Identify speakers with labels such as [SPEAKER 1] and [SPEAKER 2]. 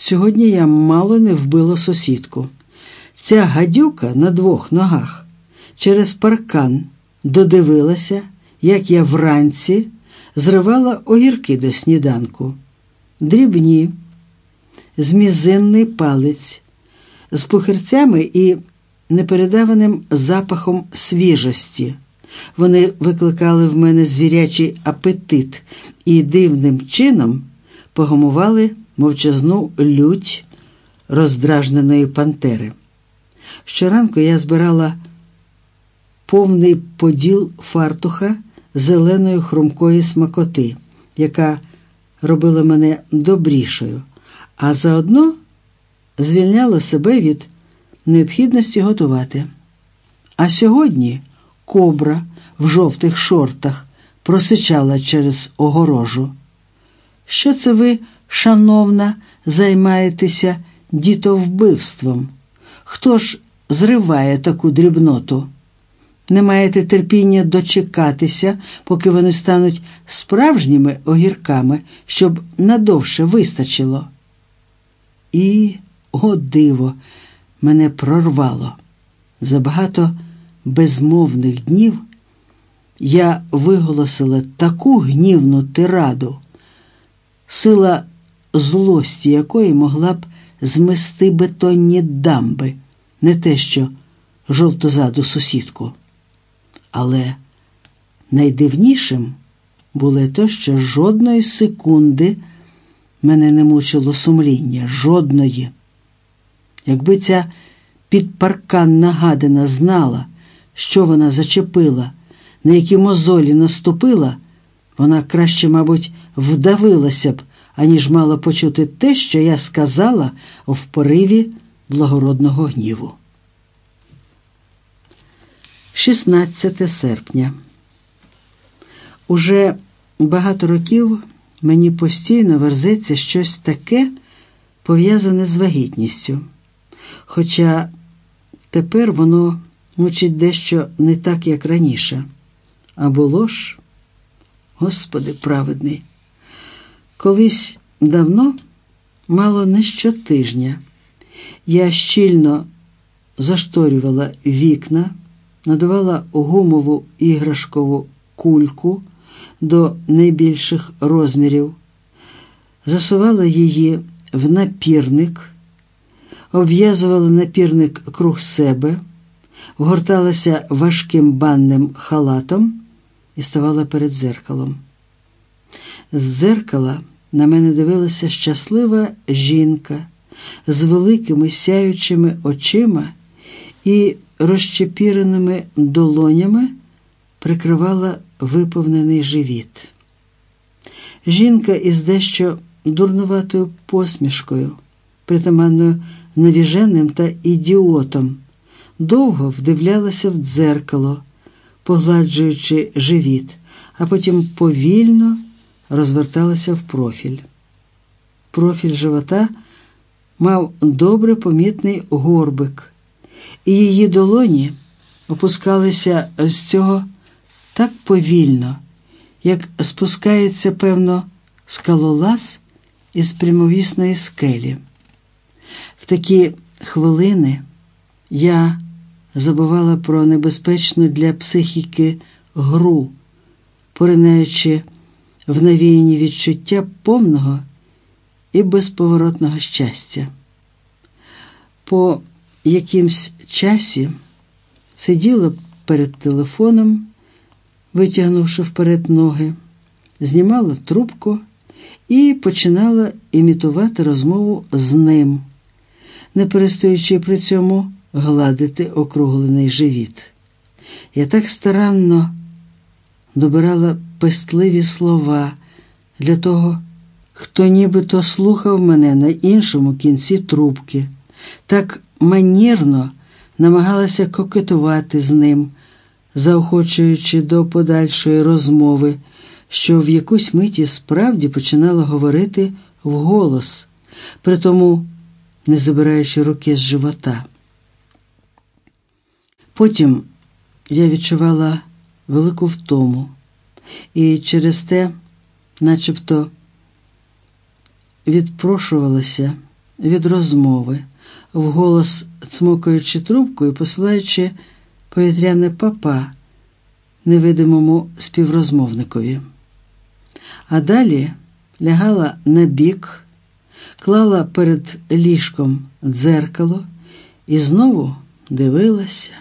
[SPEAKER 1] сьогодні я мало не вбила сусідку. Ця гадюка на двох ногах через паркан додивилася, як я вранці зривала огірки до сніданку, дрібні, з мізинний палець, з пухирцями і непередаваним запахом свіжості. Вони викликали в мене звірячий апетит і дивним чином погамували мовчазну лють роздражненої пантери. Щоранку я збирала повний поділ фартуха зеленої хрумкої смакоти, яка робила мене добрішою, а заодно звільняла себе від необхідності готувати. А сьогодні кобра в жовтих шортах просичала через огорожу. Що це ви, шановна, займаєтеся дітовбивством? Хто ж зриває таку дрібноту? Не маєте терпіння дочекатися, поки вони стануть справжніми огірками, щоб надовше вистачило. І, о диво, мене прорвало. Забагато безмовних днів я виголосила таку гнівну тираду, сила злості якої могла б змести бетонні дамби, не те що жовтозаду сусідку. Але найдивнішим було те, що жодної секунди мене не мучило сумління, жодної. Якби ця підпарканна гадина знала, що вона зачепила, на які мозолі наступила, вона краще, мабуть, вдавилася б, аніж мала почути те, що я сказала в пориві благородного гніву. 16 серпня. Уже багато років мені постійно верзеться щось таке, пов'язане з вагітністю. Хоча тепер воно мучить дещо не так, як раніше. А було ж, Господи праведний, колись давно, мало не щотижня, я щільно зашторювала вікна, надавала гумову іграшкову кульку до найбільших розмірів, засувала її в напірник, обв'язувала напірник круг себе, вгорталася важким банним халатом і ставала перед зеркалом. З зеркала на мене дивилася щаслива жінка з великими сяючими очима і розчепіреними долонями прикривала виповнений живіт. Жінка із дещо дурнуватою посмішкою, притаманною навіженим та ідіотом, довго вдивлялася в дзеркало, погладжуючи живіт, а потім повільно розверталася в профіль. Профіль живота мав добре помітний горбик, і її долоні опускалися з цього так повільно, як спускається, певно, скалолаз із прямовісної скелі. В такі хвилини я забувала про небезпечну для психіки гру, поринаючи в навіяні відчуття повного і безповоротного щастя. По якимсь часі сиділа перед телефоном, витягнувши вперед ноги, знімала трубку і починала імітувати розмову з ним, не перестаючи при цьому гладити округлений живіт. Я так старанно добирала пестливі слова для того, хто нібито слухав мене на іншому кінці трубки, так манірно намагалася кокетувати з ним, заохочуючи до подальшої розмови, що в якусь миті справді починала говорити вголос, притому не забираючи руки з живота. Потім я відчувала велику втому і через те, начебто, відпрошувалася від розмови, вголос цмокаючи трубку і посилаючи повітряне папа невидимому співрозмовникові. А далі лягала на бік, клала перед ліжком дзеркало і знову дивилася.